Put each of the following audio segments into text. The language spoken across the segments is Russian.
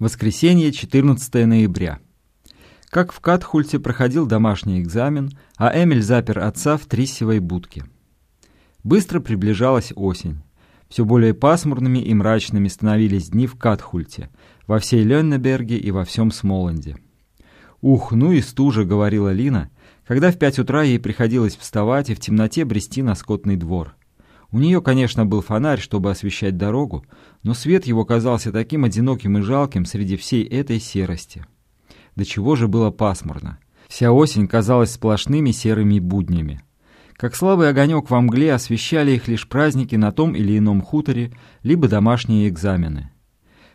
Воскресенье, 14 ноября. Как в Катхульте проходил домашний экзамен, а Эмиль запер отца в триссевой будке. Быстро приближалась осень. Все более пасмурными и мрачными становились дни в Катхульте, во всей Леннеберге и во всем Смоланде. «Ух, ну и стужа», — говорила Лина, когда в пять утра ей приходилось вставать и в темноте брести на скотный двор. У нее, конечно, был фонарь, чтобы освещать дорогу, но свет его казался таким одиноким и жалким среди всей этой серости. До чего же было пасмурно. Вся осень казалась сплошными серыми буднями. Как слабый огонек во мгле освещали их лишь праздники на том или ином хуторе, либо домашние экзамены.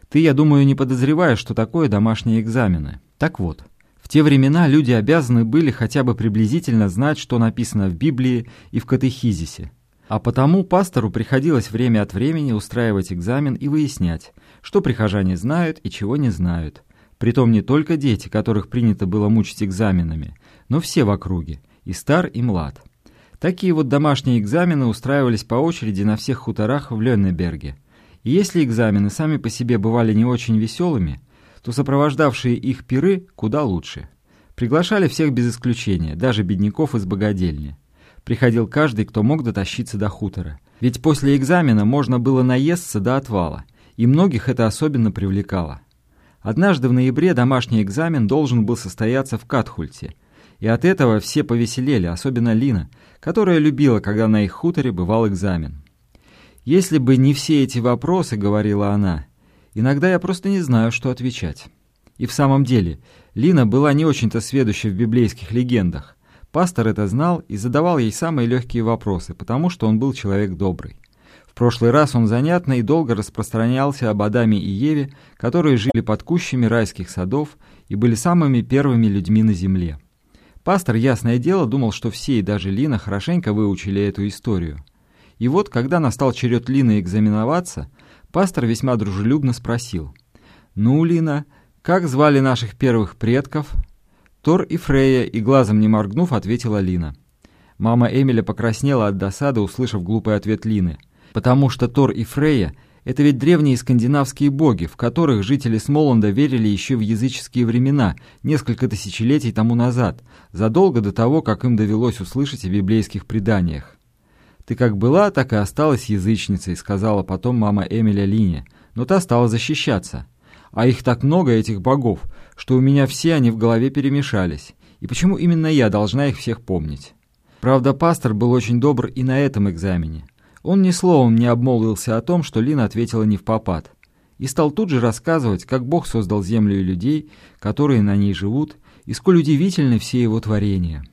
Ты, я думаю, не подозреваешь, что такое домашние экзамены. Так вот, в те времена люди обязаны были хотя бы приблизительно знать, что написано в Библии и в катехизисе, а потому пастору приходилось время от времени устраивать экзамен и выяснять, что прихожане знают и чего не знают. Притом не только дети, которых принято было мучить экзаменами, но все в округе, и стар, и млад. Такие вот домашние экзамены устраивались по очереди на всех хуторах в Леннеберге. И если экзамены сами по себе бывали не очень веселыми, то сопровождавшие их пиры куда лучше. Приглашали всех без исключения, даже бедняков из богадельни. Приходил каждый, кто мог дотащиться до хутора. Ведь после экзамена можно было наесться до отвала, и многих это особенно привлекало. Однажды в ноябре домашний экзамен должен был состояться в Катхульте, и от этого все повеселели, особенно Лина, которая любила, когда на их хуторе бывал экзамен. «Если бы не все эти вопросы, — говорила она, — иногда я просто не знаю, что отвечать». И в самом деле, Лина была не очень-то сведуща в библейских легендах, Пастор это знал и задавал ей самые легкие вопросы, потому что он был человек добрый. В прошлый раз он занятно и долго распространялся об Адаме и Еве, которые жили под кущами райских садов и были самыми первыми людьми на земле. Пастор, ясное дело, думал, что все и даже Лина хорошенько выучили эту историю. И вот, когда настал черед Лины экзаменоваться, пастор весьма дружелюбно спросил. «Ну, Лина, как звали наших первых предков?» Тор и Фрея, и глазом не моргнув, ответила Лина. Мама Эмиля покраснела от досады, услышав глупый ответ Лины. Потому что Тор и Фрея — это ведь древние скандинавские боги, в которых жители Смоланда верили еще в языческие времена, несколько тысячелетий тому назад, задолго до того, как им довелось услышать о библейских преданиях. «Ты как была, так и осталась язычницей», — сказала потом мама Эмиля Лине, но та стала защищаться. А их так много, этих богов, что у меня все они в голове перемешались. И почему именно я должна их всех помнить? Правда, пастор был очень добр и на этом экзамене. Он ни словом не обмолвился о том, что Лина ответила не в попад. И стал тут же рассказывать, как Бог создал землю и людей, которые на ней живут, и сколь удивительны все его творения.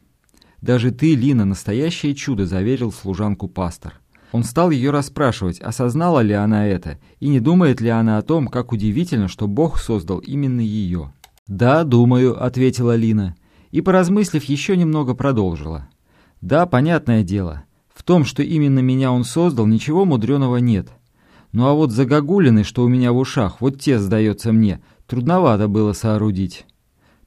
«Даже ты, Лина, настоящее чудо», — заверил служанку пастор. Он стал ее расспрашивать, осознала ли она это, и не думает ли она о том, как удивительно, что Бог создал именно ее. «Да, думаю», — ответила Лина, и, поразмыслив, еще немного продолжила. «Да, понятное дело. В том, что именно меня он создал, ничего мудреного нет. Ну а вот загогулины, что у меня в ушах, вот те, сдается мне, трудновато было соорудить».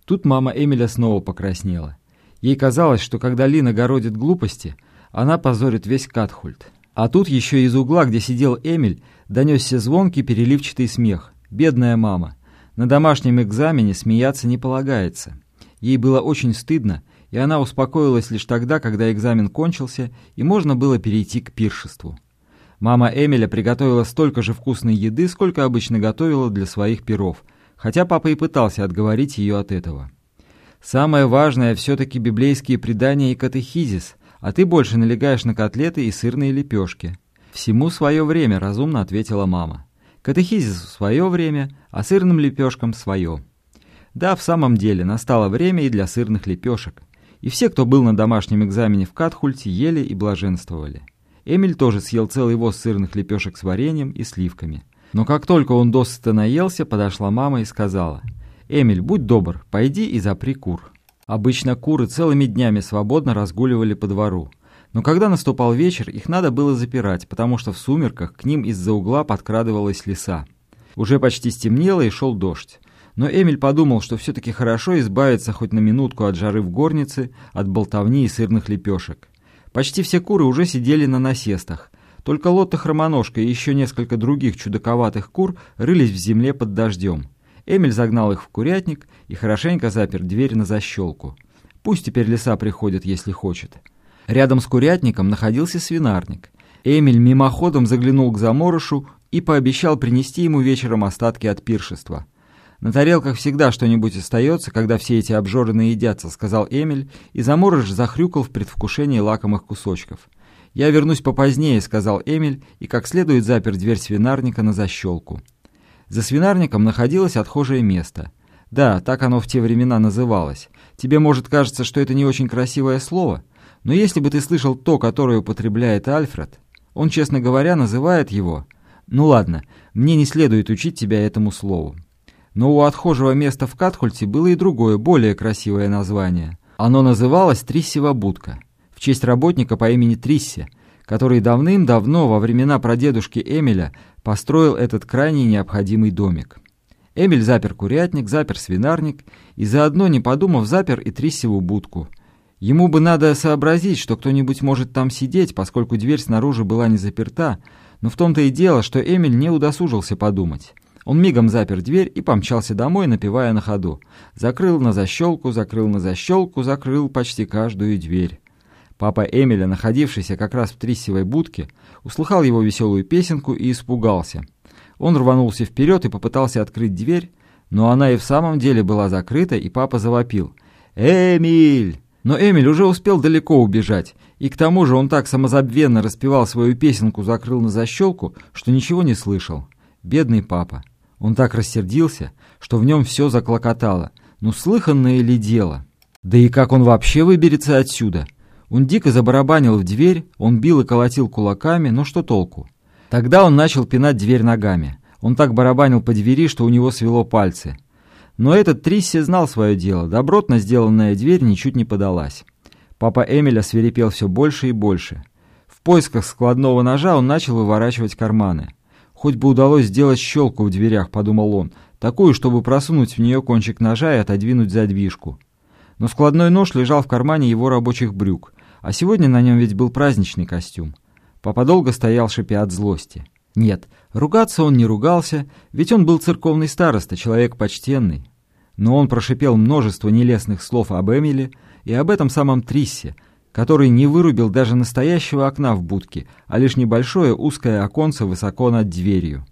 Тут мама Эмиля снова покраснела. Ей казалось, что когда Лина городит глупости, она позорит весь Катхульт. А тут еще из угла, где сидел Эмиль, донесся звонкий переливчатый смех. Бедная мама. На домашнем экзамене смеяться не полагается. Ей было очень стыдно, и она успокоилась лишь тогда, когда экзамен кончился, и можно было перейти к пиршеству. Мама Эмиля приготовила столько же вкусной еды, сколько обычно готовила для своих пиров, хотя папа и пытался отговорить ее от этого. Самое важное все-таки библейские предания и катехизис, а ты больше налегаешь на котлеты и сырные лепешки». «Всему свое время», — разумно ответила мама. «Катехизису свое время, а сырным лепешкам свое». Да, в самом деле, настало время и для сырных лепешек. И все, кто был на домашнем экзамене в Катхульте, ели и блаженствовали. Эмиль тоже съел целый воз сырных лепешек с вареньем и сливками. Но как только он досыта наелся, подошла мама и сказала, «Эмиль, будь добр, пойди и запри кур». Обычно куры целыми днями свободно разгуливали по двору. Но когда наступал вечер, их надо было запирать, потому что в сумерках к ним из-за угла подкрадывалась лиса. Уже почти стемнело и шел дождь. Но Эмиль подумал, что все-таки хорошо избавиться хоть на минутку от жары в горнице, от болтовни и сырных лепешек. Почти все куры уже сидели на насестах. Только Лотта Хромоножка и еще несколько других чудаковатых кур рылись в земле под дождем. Эмиль загнал их в курятник и хорошенько запер дверь на защелку. Пусть теперь лиса приходит, если хочет. Рядом с курятником находился свинарник. Эмиль мимоходом заглянул к заморышу и пообещал принести ему вечером остатки от пиршества. «На тарелках всегда что-нибудь остается, когда все эти обжоры едятся», — сказал Эмиль, и заморыш захрюкал в предвкушении лакомых кусочков. «Я вернусь попозднее», — сказал Эмиль, и как следует запер дверь свинарника на защелку. За свинарником находилось отхожее место. Да, так оно в те времена называлось. Тебе, может, кажется, что это не очень красивое слово, но если бы ты слышал то, которое употребляет Альфред, он, честно говоря, называет его... Ну ладно, мне не следует учить тебя этому слову. Но у отхожего места в Катхульте было и другое, более красивое название. Оно называлось Триссева будка, в честь работника по имени Триссе, который давным-давно, во времена прадедушки Эмиля, построил этот крайне необходимый домик. Эмиль запер курятник, запер свинарник и заодно, не подумав, запер и Триссеву будку. Ему бы надо сообразить, что кто-нибудь может там сидеть, поскольку дверь снаружи была не заперта, но в том-то и дело, что Эмиль не удосужился подумать. Он мигом запер дверь и помчался домой, напевая на ходу. Закрыл на защелку, закрыл на защелку, закрыл почти каждую дверь. Папа Эмиля, находившийся как раз в Триссевой будке, услыхал его веселую песенку и испугался. Он рванулся вперед и попытался открыть дверь, но она и в самом деле была закрыта, и папа завопил. «Эмиль!» Но Эмиль уже успел далеко убежать, и к тому же он так самозабвенно распевал свою песенку «Закрыл на защелку», что ничего не слышал. Бедный папа. Он так рассердился, что в нем все заклокотало. Ну, слыханное ли дело? Да и как он вообще выберется отсюда? Он дико забарабанил в дверь, он бил и колотил кулаками, но что толку? Тогда он начал пинать дверь ногами. Он так барабанил по двери, что у него свело пальцы. Но этот Трисси знал свое дело. Добротно сделанная дверь ничуть не подалась. Папа Эмиля свирепел все больше и больше. В поисках складного ножа он начал выворачивать карманы. Хоть бы удалось сделать щелку в дверях, подумал он, такую, чтобы просунуть в нее кончик ножа и отодвинуть задвижку. Но складной нож лежал в кармане его рабочих брюк, а сегодня на нем ведь был праздничный костюм. Папа долго стоял, шипя от злости. Нет, ругаться он не ругался, ведь он был церковный староста, человек почтенный. Но он прошипел множество нелестных слов об Эмиле и об этом самом Триссе, который не вырубил даже настоящего окна в будке, а лишь небольшое узкое оконце высоко над дверью.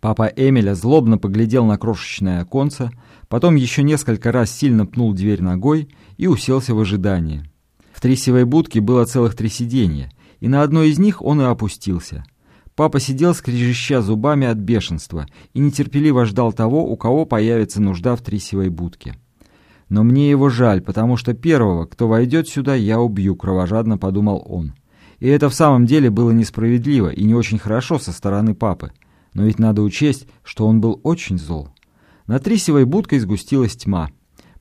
Папа Эмиля злобно поглядел на крошечное оконце, потом еще несколько раз сильно пнул дверь ногой и уселся в ожидании. В трясевой будке было целых три сиденья, и на одно из них он и опустился. Папа сидел, скрежеща зубами от бешенства, и нетерпеливо ждал того, у кого появится нужда в трясевой будке. Но мне его жаль, потому что первого, кто войдет сюда, я убью, кровожадно подумал он. И это в самом деле было несправедливо и не очень хорошо со стороны папы. Но ведь надо учесть, что он был очень зол. На Трисевой будкой сгустилась тьма.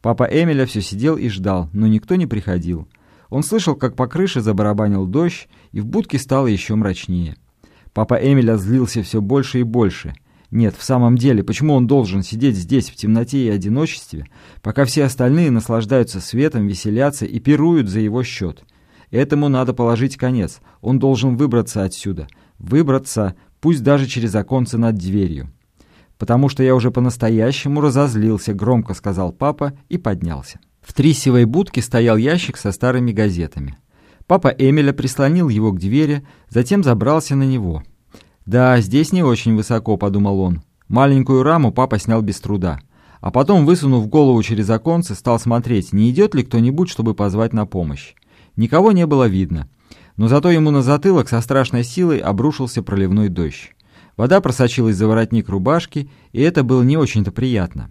Папа Эмиля все сидел и ждал, но никто не приходил. Он слышал, как по крыше забарабанил дождь, и в будке стало еще мрачнее. Папа Эмиля злился все больше и больше — нет, в самом деле, почему он должен сидеть здесь в темноте и одиночестве, пока все остальные наслаждаются светом, веселятся и пируют за его счет? Этому надо положить конец. Он должен выбраться отсюда. Выбраться, пусть даже через оконце над дверью. «Потому что я уже по-настоящему разозлился», — громко сказал папа и поднялся. В трисевой будке стоял ящик со старыми газетами. Папа Эмиля прислонил его к двери, затем забрался на него — «Да, здесь не очень высоко», — подумал он. Маленькую раму папа снял без труда. А потом, высунув голову через оконце, стал смотреть, не идет ли кто-нибудь, чтобы позвать на помощь. Никого не было видно. Но зато ему на затылок со страшной силой обрушился проливной дождь. Вода просочилась за воротник рубашки, и это было не очень-то приятно.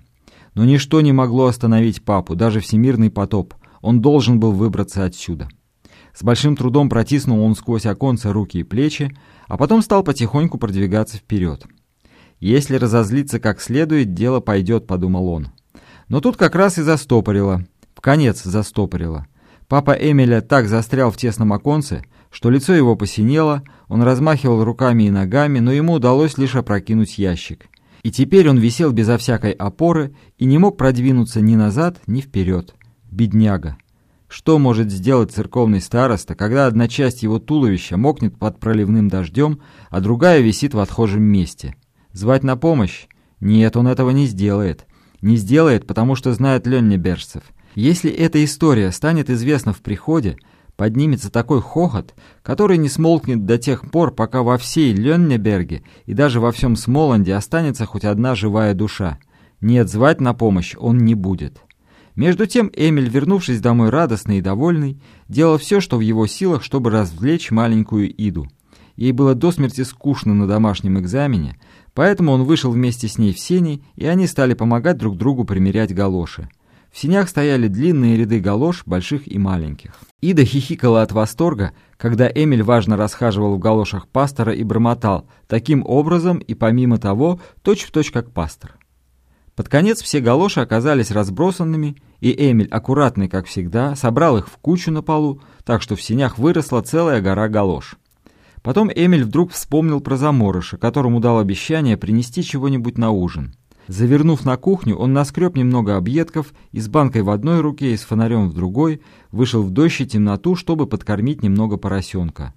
Но ничто не могло остановить папу, даже всемирный потоп. Он должен был выбраться отсюда. С большим трудом протиснул он сквозь оконце руки и плечи, а потом стал потихоньку продвигаться вперед. «Если разозлиться как следует, дело пойдет», — подумал он. Но тут как раз и застопорило. В конец застопорило. Папа Эмиля так застрял в тесном оконце, что лицо его посинело, он размахивал руками и ногами, но ему удалось лишь опрокинуть ящик. И теперь он висел безо всякой опоры и не мог продвинуться ни назад, ни вперед. Бедняга. Что может сделать церковный староста, когда одна часть его туловища мокнет под проливным дождем, а другая висит в отхожем месте? Звать на помощь? Нет, он этого не сделает. Не сделает, потому что знает Леннебержцев. Если эта история станет известна в приходе, поднимется такой хохот, который не смолкнет до тех пор, пока во всей Леннеберге и даже во всем Смоланде останется хоть одна живая душа. Нет, звать на помощь он не будет. Между тем Эмиль, вернувшись домой радостный и довольный, делал все, что в его силах, чтобы развлечь маленькую Иду. Ей было до смерти скучно на домашнем экзамене, поэтому он вышел вместе с ней в сени, и они стали помогать друг другу примерять галоши. В синях стояли длинные ряды галош, больших и маленьких. Ида хихикала от восторга, когда Эмиль важно расхаживал в галошах пастора и бормотал, таким образом и помимо того, точь-в-точь точь как пастор. Под конец все галоши оказались разбросанными, и Эмиль, аккуратный как всегда, собрал их в кучу на полу, так что в синях выросла целая гора галош. Потом Эмиль вдруг вспомнил про заморыша, которому дал обещание принести чего-нибудь на ужин. Завернув на кухню, он наскреб немного объедков и с банкой в одной руке и с фонарем в другой вышел в дождь и темноту, чтобы подкормить немного поросенка.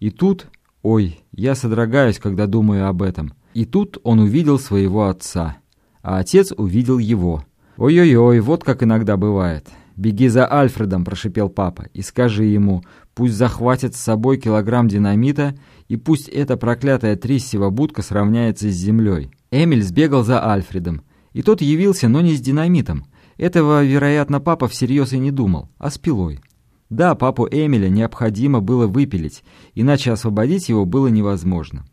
И тут, ой, я содрогаюсь, когда думаю об этом, и тут он увидел своего отца, а отец увидел его. Ой-ой-ой, вот как иногда бывает. «Беги за Альфредом», — прошипел папа, — «и скажи ему, пусть захватит с собой килограмм динамита, и пусть эта проклятая Триссева будка сравняется с землей». Эмиль сбегал за Альфредом, и тот явился, но не с динамитом. Этого, вероятно, папа всерьез и не думал, а с пилой. Да, папу Эмиля необходимо было выпилить, иначе освободить его было невозможно.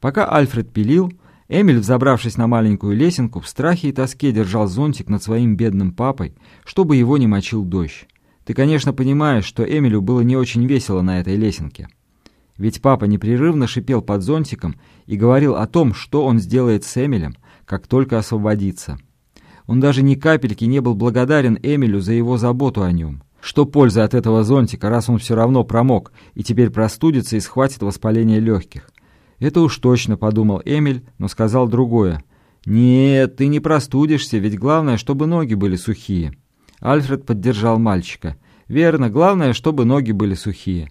Пока Альфред пилил, Эмиль, взобравшись на маленькую лесенку, в страхе и тоске держал зонтик над своим бедным папой, чтобы его не мочил дождь. Ты, конечно, понимаешь, что Эмилю было не очень весело на этой лесенке. Ведь папа непрерывно шипел под зонтиком и говорил о том, что он сделает с Эмилем, как только освободится. Он даже ни капельки не был благодарен Эмилю за его заботу о нем. Что польза от этого зонтика, раз он все равно промок и теперь простудится и схватит воспаление легких? Это уж точно, подумал Эмиль, но сказал другое. «Нет, ты не простудишься, ведь главное, чтобы ноги были сухие». Альфред поддержал мальчика. «Верно, главное, чтобы ноги были сухие».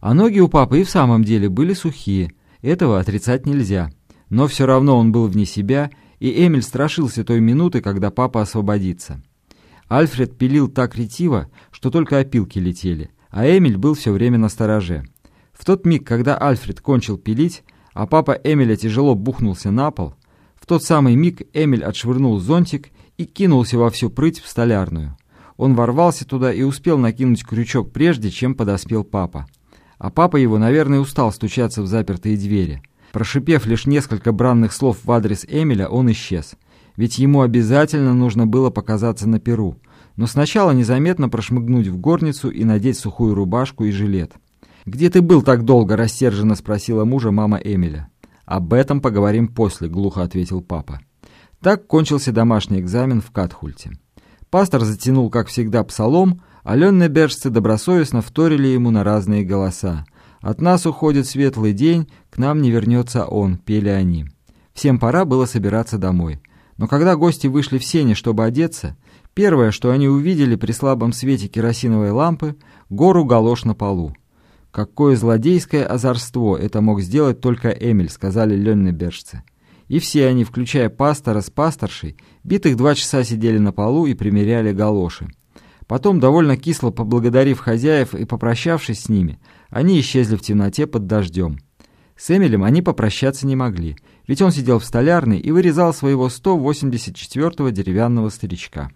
А ноги у папы и в самом деле были сухие, этого отрицать нельзя. Но все равно он был вне себя, и Эмиль страшился той минуты, когда папа освободится. Альфред пилил так ретиво, что только опилки летели, а Эмиль был все время на стороже. В тот миг, когда Альфред кончил пилить, а папа Эмиля тяжело бухнулся на пол, в тот самый миг Эмиль отшвырнул зонтик и кинулся во всю прыть в столярную. Он ворвался туда и успел накинуть крючок прежде, чем подоспел папа. А папа его, наверное, устал стучаться в запертые двери. Прошипев лишь несколько бранных слов в адрес Эмиля, он исчез. Ведь ему обязательно нужно было показаться на перу. Но сначала незаметно прошмыгнуть в горницу и надеть сухую рубашку и жилет. «Где ты был так долго?» – рассерженно спросила мужа мама Эмиля. «Об этом поговорим после», – глухо ответил папа. Так кончился домашний экзамен в Катхульте. Пастор затянул, как всегда, псалом, а леннебержцы добросовестно вторили ему на разные голоса. «От нас уходит светлый день, к нам не вернется он», — пели они. Всем пора было собираться домой. Но когда гости вышли в сене, чтобы одеться, первое, что они увидели при слабом свете керосиновой лампы, гору галош на полу. «Какое злодейское озорство! Это мог сделать только Эмиль», — сказали леннебержцы. И все они, включая пастора с пасторшей, битых два часа сидели на полу и примеряли галоши. Потом, довольно кисло поблагодарив хозяев и попрощавшись с ними, они исчезли в темноте под дождем. С Эмилем они попрощаться не могли, ведь он сидел в столярной и вырезал своего 184-го деревянного старичка.